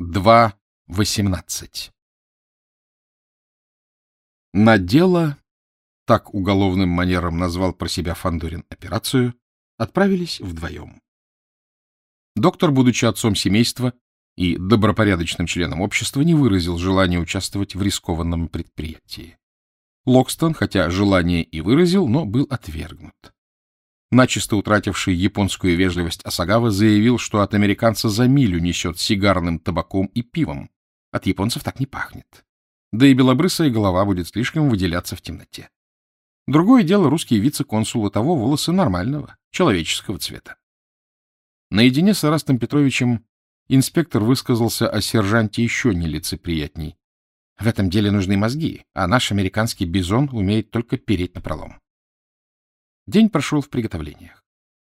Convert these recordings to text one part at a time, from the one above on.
2.18 На дело, так уголовным манером назвал про себя Фандорин операцию, отправились вдвоем. Доктор, будучи отцом семейства и добропорядочным членом общества, не выразил желания участвовать в рискованном предприятии. Локстон, хотя желание и выразил, но был отвергнут. Начисто утративший японскую вежливость Асагава заявил, что от американца за милю несет сигарным табаком и пивом. От японцев так не пахнет. Да и белобрысая голова будет слишком выделяться в темноте. Другое дело русские вице-консулы того волосы нормального, человеческого цвета. Наедине с Арастом Петровичем инспектор высказался о сержанте еще нелицеприятней. В этом деле нужны мозги, а наш американский бизон умеет только переть напролом. День прошел в приготовлениях.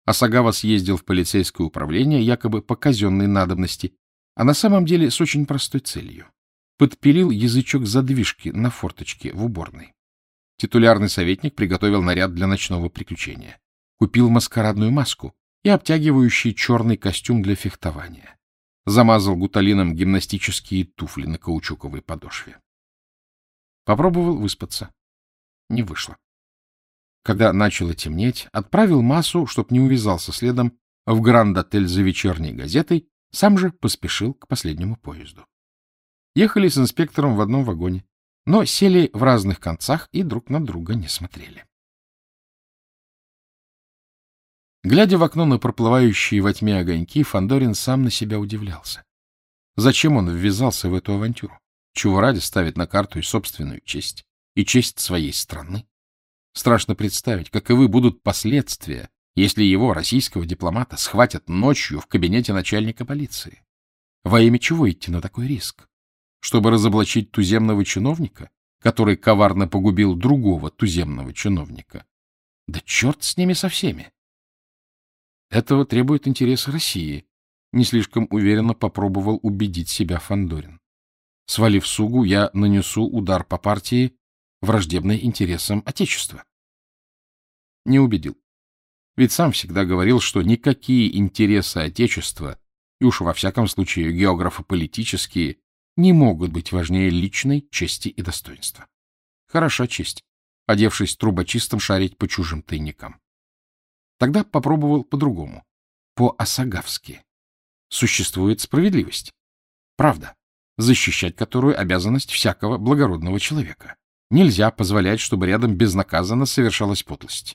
Асагава съездил в полицейское управление якобы по казенной надобности, а на самом деле с очень простой целью. Подпилил язычок задвижки на форточке в уборной. Титулярный советник приготовил наряд для ночного приключения. Купил маскарадную маску и обтягивающий черный костюм для фехтования. Замазал гуталином гимнастические туфли на каучуковой подошве. Попробовал выспаться. Не вышло когда начало темнеть, отправил массу, чтоб не увязался следом, в Гранд-отель за вечерней газетой, сам же поспешил к последнему поезду. Ехали с инспектором в одном вагоне, но сели в разных концах и друг на друга не смотрели. Глядя в окно на проплывающие во тьме огоньки, Фандорин сам на себя удивлялся. Зачем он ввязался в эту авантюру? Чего ради ставит на карту и собственную честь, и честь своей страны? Страшно представить, каковы будут последствия, если его, российского дипломата, схватят ночью в кабинете начальника полиции. Во имя чего идти на такой риск? Чтобы разоблачить туземного чиновника, который коварно погубил другого туземного чиновника? Да черт с ними со всеми! Этого требует интерес России, не слишком уверенно попробовал убедить себя Фандорин. Свалив сугу, я нанесу удар по партии, враждебной интересам Отечества. Не убедил. Ведь сам всегда говорил, что никакие интересы Отечества, и уж во всяком случае географо-политические, не могут быть важнее личной чести и достоинства. Хороша честь, одевшись трубочистом шарить по чужим тайникам. Тогда попробовал по-другому, по-осагавски. Существует справедливость, правда, защищать которую обязанность всякого благородного человека. Нельзя позволять, чтобы рядом безнаказанно совершалась подлость.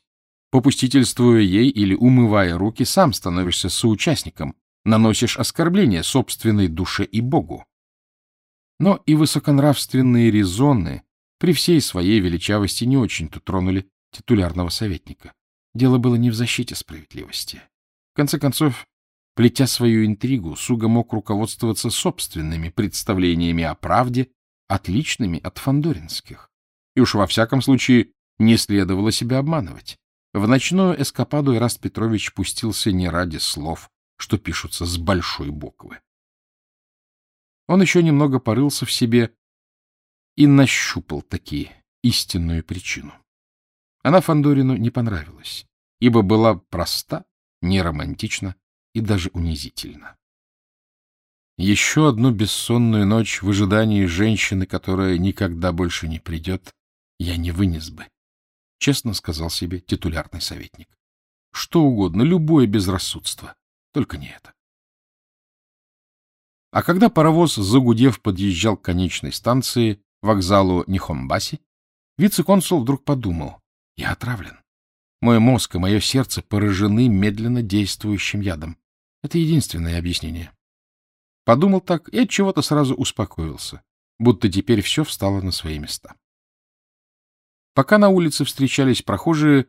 Попустительствуя ей или умывая руки, сам становишься соучастником, наносишь оскорбление собственной душе и Богу. Но и высоконравственные резоны при всей своей величавости не очень-то тронули титулярного советника. Дело было не в защите справедливости. В конце концов, плетя свою интригу, Суга мог руководствоваться собственными представлениями о правде, отличными от фандоринских. И уж во всяком случае не следовало себя обманывать. В ночную эскападу Ираст Петрович пустился не ради слов, что пишутся с большой буквы. Он еще немного порылся в себе и нащупал таки истинную причину. Она Фандорину не понравилась, ибо была проста, неромантична и даже унизительна. Еще одну бессонную ночь в ожидании женщины, которая никогда больше не придет, я не вынес бы, — честно сказал себе титулярный советник. Что угодно, любое безрассудство, только не это. А когда паровоз, загудев, подъезжал к конечной станции, вокзалу Нихомбаси, вице-консул вдруг подумал, я отравлен. Мой мозг и мое сердце поражены медленно действующим ядом. Это единственное объяснение. Подумал так и от чего-то сразу успокоился, будто теперь все встало на свои места. Пока на улице встречались прохожие,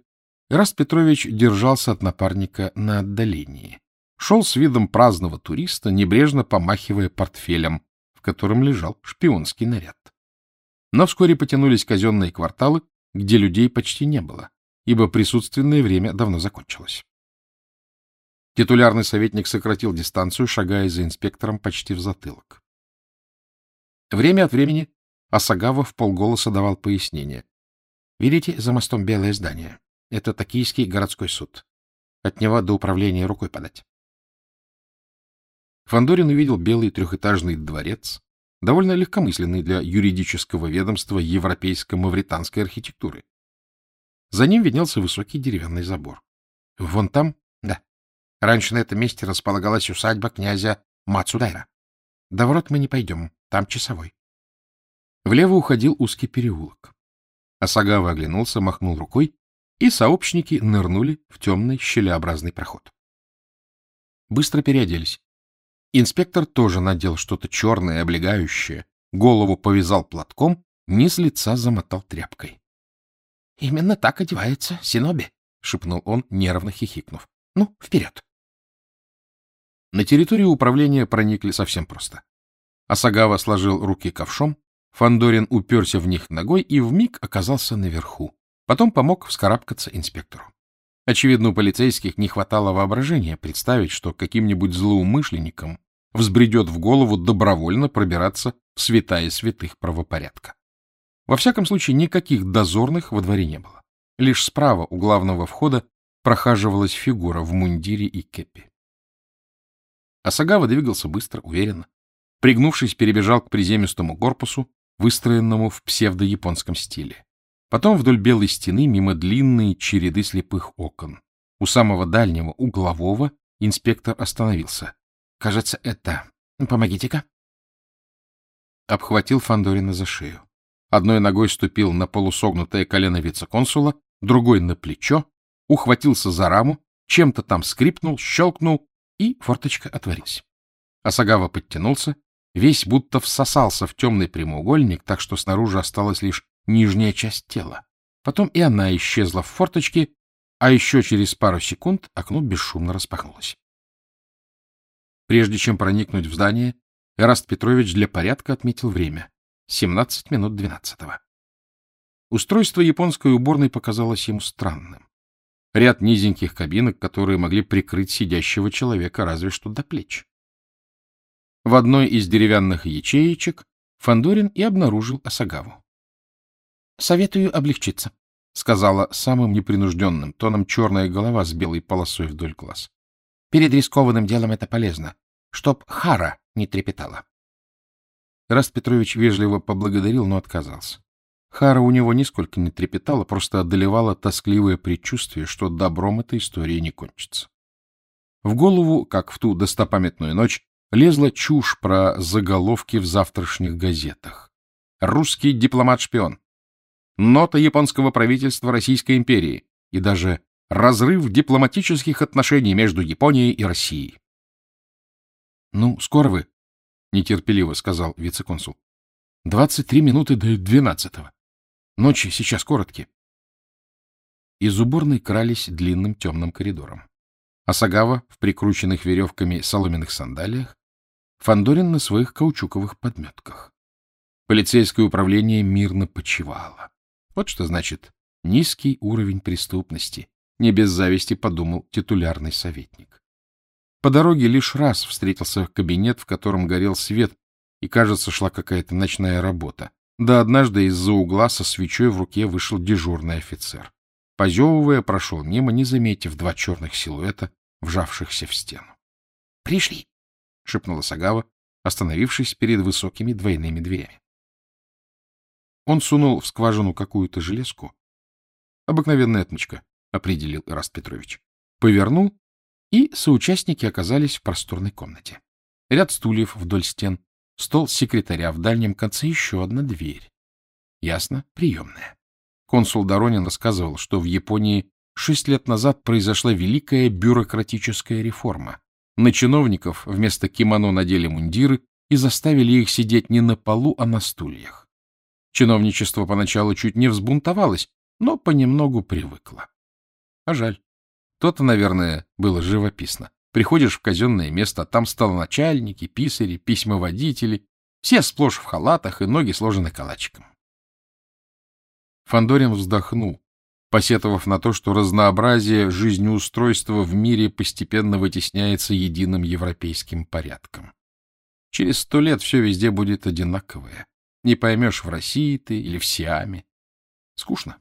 Ираст Петрович держался от напарника на отдалении. Шел с видом праздного туриста, небрежно помахивая портфелем, в котором лежал шпионский наряд. Но вскоре потянулись казенные кварталы, где людей почти не было, ибо присутственное время давно закончилось. Титулярный советник сократил дистанцию, шагая за инспектором почти в затылок. Время от времени Асагава в полголоса давал пояснение. Видите за мостом белое здание? Это Токийский городской суд. От него до управления рукой подать. Фандорин увидел белый трехэтажный дворец, довольно легкомысленный для юридического ведомства европейско-мавританской архитектуры. За ним виднелся высокий деревянный забор. — Вон там? — Да. Раньше на этом месте располагалась усадьба князя Мацудайра. До ворот мы не пойдем, там часовой. Влево уходил узкий переулок. Асагава оглянулся, махнул рукой, и сообщники нырнули в темный щелеобразный проход. Быстро переоделись. Инспектор тоже надел что-то черное, облегающее, голову повязал платком, низ лица замотал тряпкой. — Именно так одевается Синоби, — шепнул он, нервно хихикнув. — Ну, вперед! На территорию управления проникли совсем просто. Асагава сложил руки ковшом, Фандорин уперся в них ногой и вмиг оказался наверху. Потом помог вскарабкаться инспектору. Очевидно, у полицейских не хватало воображения представить, что каким-нибудь злоумышленникам взбредет в голову добровольно пробираться в святая святых правопорядка. Во всяком случае, никаких дозорных во дворе не было. Лишь справа у главного входа прохаживалась фигура в мундире и кепи. Асагава двигался быстро, уверенно. Пригнувшись, перебежал к приземистому корпусу, выстроенному в псевдо-японском стиле. Потом вдоль белой стены мимо длинной череды слепых окон. У самого дальнего, углового, инспектор остановился. — Кажется, это... Помогите-ка. Обхватил Фандорина за шею. Одной ногой ступил на полусогнутое колено вице-консула, другой — на плечо, ухватился за раму, чем-то там скрипнул, щелкнул, и форточка отворилась. Асагава подтянулся, весь будто всосался в темный прямоугольник, так что снаружи осталась лишь нижняя часть тела. Потом и она исчезла в форточке, а еще через пару секунд окно бесшумно распахнулось. Прежде чем проникнуть в здание, Эраст Петрович для порядка отметил время — 17 минут 12 -го. Устройство японской уборной показалось ему странным. Ряд низеньких кабинок, которые могли прикрыть сидящего человека разве что до плеч. В одной из деревянных ячеечек Фандорин и обнаружил Асагаву. — Советую облегчиться, — сказала самым непринужденным тоном черная голова с белой полосой вдоль глаз. — Перед рискованным делом это полезно, чтоб Хара не трепетала. Раст Петрович вежливо поблагодарил, но отказался. Хара у него нисколько не трепетала, просто одолевало тоскливое предчувствие, что добром эта история не кончится. В голову, как в ту достопамятную ночь, лезла чушь про заголовки в завтрашних газетах. «Русский дипломат-шпион», нота японского правительства Российской империи и даже разрыв дипломатических отношений между Японией и Россией. — Ну, скоро вы, — нетерпеливо сказал вице-консул. — Двадцать три минуты до двенадцатого. Ночи сейчас короткие. Из уборной крались длинным темным коридором. Асагава в прикрученных веревками соломенных сандалиях, Фандорин на своих каучуковых подметках. Полицейское управление мирно почивало. Вот что значит низкий уровень преступности, не без зависти подумал титулярный советник. По дороге лишь раз встретился кабинет, в котором горел свет, и, кажется, шла какая-то ночная работа. Да однажды из-за угла со свечой в руке вышел дежурный офицер. Позевывая, прошел мимо, не заметив два черных силуэта, вжавшихся в стену. — Пришли! — шепнула Сагава, остановившись перед высокими двойными дверями. Он сунул в скважину какую-то железку. Обыкновенная отмычка, — определил Ираст Петрович. Повернул, и соучастники оказались в просторной комнате. Ряд стульев вдоль стен, стол секретаря, в дальнем конце еще одна дверь. Ясно, приемная. Консул Доронин рассказывал, что в Японии шесть лет назад произошла великая бюрократическая реформа. На чиновников вместо кимоно надели мундиры и заставили их сидеть не на полу, а на стульях. Чиновничество поначалу чуть не взбунтовалось, но понемногу привыкло. А жаль. То-то, наверное, было живописно. Приходишь в казенное место, а там начальники, писари, письмоводители, все сплошь в халатах и ноги сложены калачиком. Фандорин вздохнул, посетовав на то, что разнообразие жизнеустройства в мире постепенно вытесняется единым европейским порядком. Через сто лет все везде будет одинаковое. Не поймешь, в России ты или в Сиаме. Скучно.